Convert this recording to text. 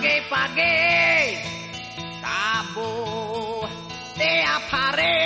paguei, paguei. Tá bom, tem aparelho.